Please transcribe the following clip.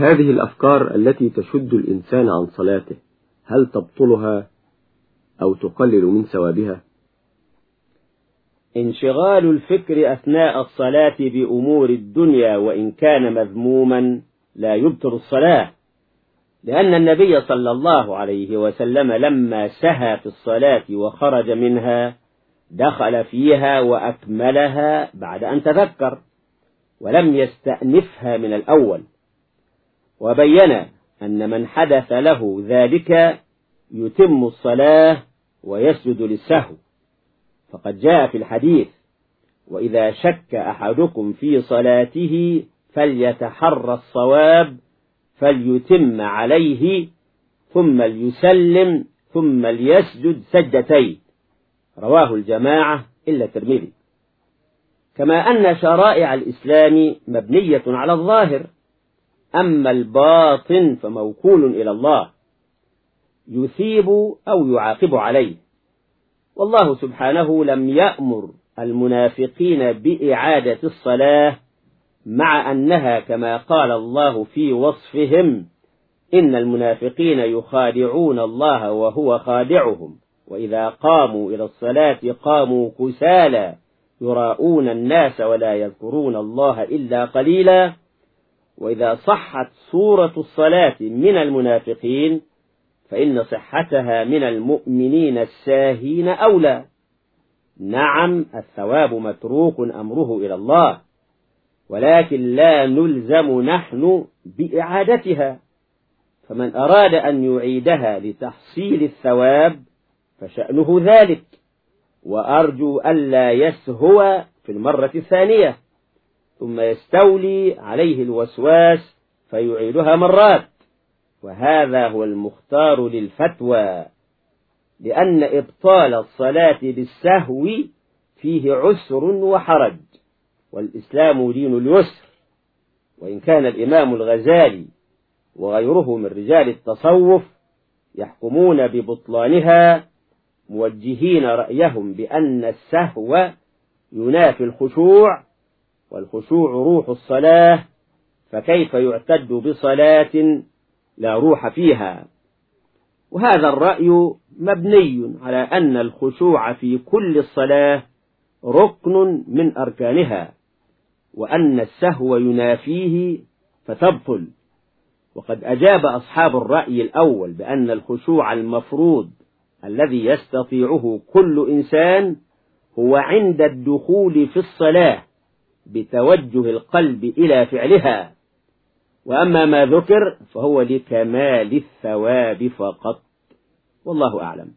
هذه الأفكار التي تشد الإنسان عن صلاته هل تبطلها أو تقلل من ثوابها؟ انشغال الفكر أثناء الصلاة بأمور الدنيا وإن كان مذموما لا يبطل الصلاة لأن النبي صلى الله عليه وسلم لما سهى في الصلاة وخرج منها دخل فيها وأكملها بعد أن تذكر ولم يستأنفها من الأول. وبين أن من حدث له ذلك يتم الصلاة ويسجد للسهو. فقد جاء في الحديث وإذا شك أحدكم في صلاته فليتحرى الصواب فليتم عليه ثم ليسلم ثم ليسجد سجدتين. رواه الجماعة إلا الترمذي. كما أن شرائع الإسلام مبنية على الظاهر. أما الباطن فموكول إلى الله يثيب أو يعاقب عليه. والله سبحانه لم يأمر المنافقين بإعادة الصلاة مع أنها كما قال الله في وصفهم إن المنافقين يخادعون الله وهو خادعهم وإذا قاموا إلى الصلاة قاموا كسالى يراءون الناس ولا يذكرون الله إلا قليلا. وإذا صحت صورة الصلاة من المنافقين فإن صحتها من المؤمنين الساهين أولى. نعم الثواب متروك أمره إلى الله ولكن لا نلزم نحن بإعادتها. فمن أراد أن يعيدها لتحصيل الثواب فشأنه ذلك. وأرجو ألا يسهو في المرة الثانية. ثم يستولي عليه الوسواس فيعيدها مرات. وهذا هو المختار للفتوى لأن إبطال الصلاة بالسهو فيه عسر وحرج والإسلام دين اليسر وإن كان الإمام الغزالي وغيره من رجال التصوف يحكمون ببطلانها موجهين رأيهم بأن السهو ينافي الخشوع والخشوع روح الصلاة فكيف يعتد بصلاة لا روح فيها؟ وهذا الرأي مبني على أن الخشوع في كل الصلاة ركن من أركانها وأن السهو ينافيه فتبطل. وقد أجاب أصحاب الرأي الأول بأن الخشوع المفروض الذي يستطيعه كل إنسان هو عند الدخول في الصلاة بتوجه القلب إلى فعلها. وأما ما ذكر فهو لكمال الثواب فقط. والله أعلم.